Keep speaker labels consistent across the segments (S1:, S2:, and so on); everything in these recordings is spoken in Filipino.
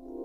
S1: you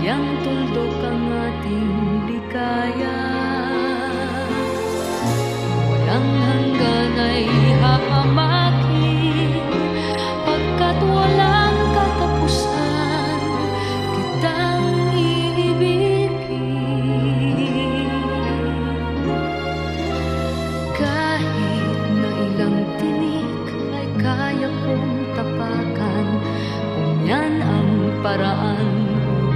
S1: Bigyang tuldok ang ating ligaya Walang hanggan ay hahamakin Pagkat walang katapusan Kitang iibigin kahit na ilang tinik ay kaya kong tapakan Kung yan ang paraan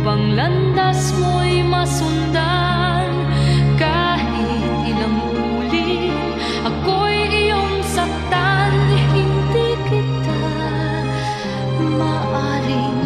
S1: upang landas mo'y masundan? Kahit ilang ulit ako'y iyong saktan. Hindi kita maaring